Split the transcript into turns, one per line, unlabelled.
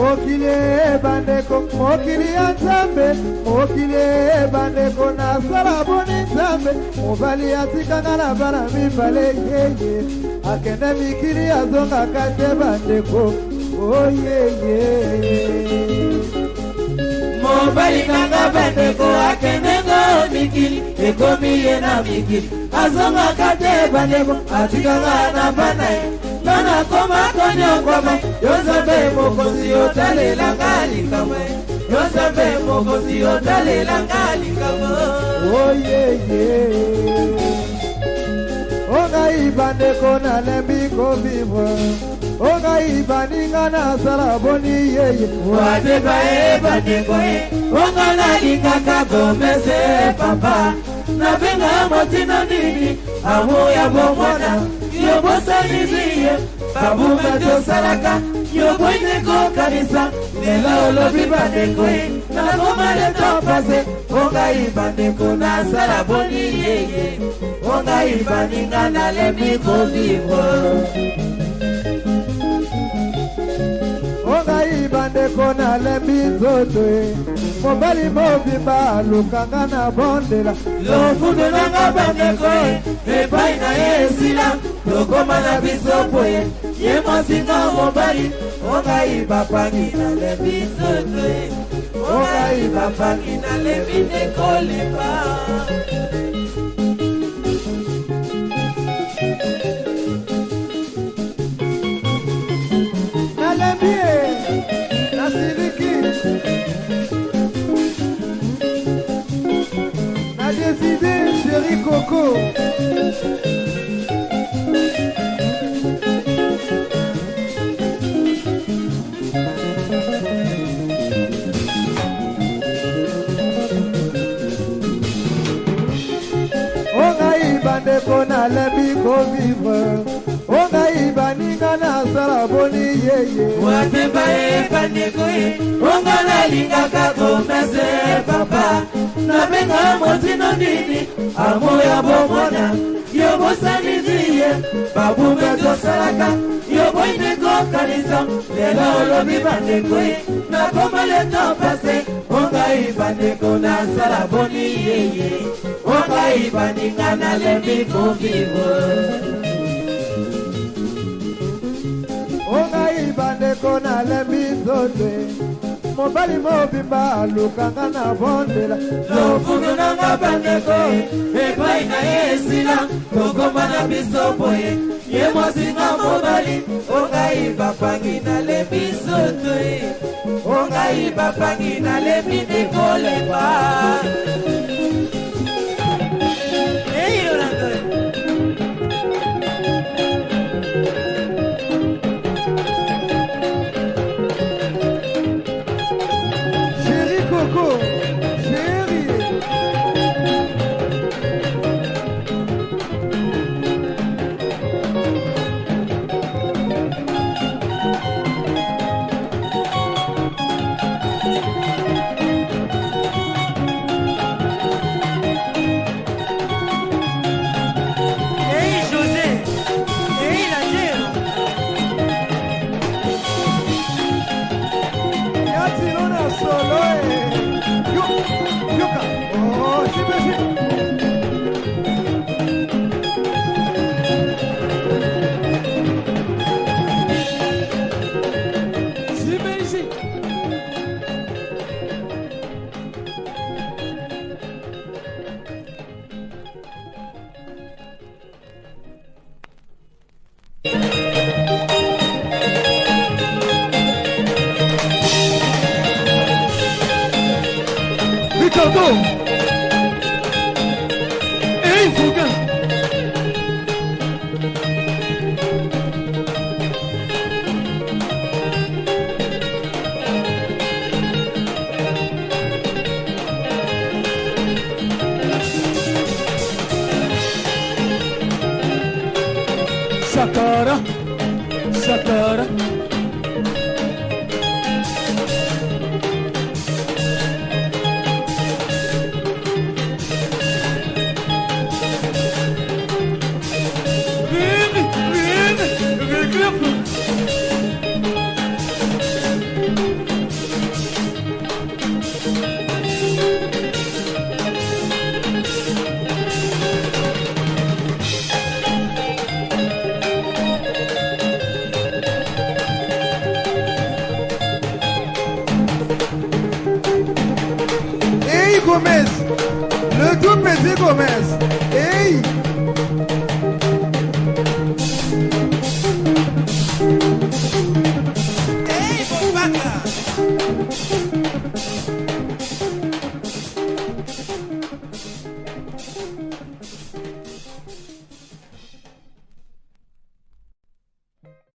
mokili e bandeko mokili ya nzambe mokili e bandeko nasala boni nzambe mobali atikanga na bana mibale yeye akende mikili azongaka te bandeko oyeye oh, mobali kanga bandeko akendenga mikili ekomi ye na mikili azongaka te bandeko atikanga na bana ye nga nakoma konyongoma yozobe mokonzi otalelanga likamwe yozobe mokonzi otalelanga likamwe oyeye ongai bandeko nalembi kobibwa ongai baninga nasala boni yeye wateka ye bandeko ye onga nalingaka gomese papa nabenga motina nini amu ya bomwana yo bosanisi e, ye babuma tosalaka yo boineko kanisa lelo olobi bandeko ye nakoma leto pase ongai bandeko nasala boni yeye ongai baninga nalembi kovivre ongai bandeko nalembi nzoto ye mobali mobimba alukanga na bondela lofundu nanga bandeko epai na ye esila lokoma na biso boye ye mosinga mobali ongai bapangi na lebi nzoto ye ongai bapangi na lebi ndekolemba nalembi ye nasiliki nalebi kovivre o ngai baninga nasala boni yeye watemba ye bandeko ye onga nalingaka komese papa nabenga motino nini amo ya bomona yo bosalisi ye babumbe tosalaka yo boyindekokanisa lelo olobi bandeko ye nakoma leto pase okai bandeko nazala boni yeye okai baninga nalembi kovivo okai bandeko nalembi zote mobali mobimba alukanga na bondela lofundu nanga bandeko epai na ye esila tokoma na biso boye ye mosinga mobali okai bapangi nale ngai bapangi nalebi te kolemba Laura. commerce. Le groupe petit commerce. Hey! Hey, bon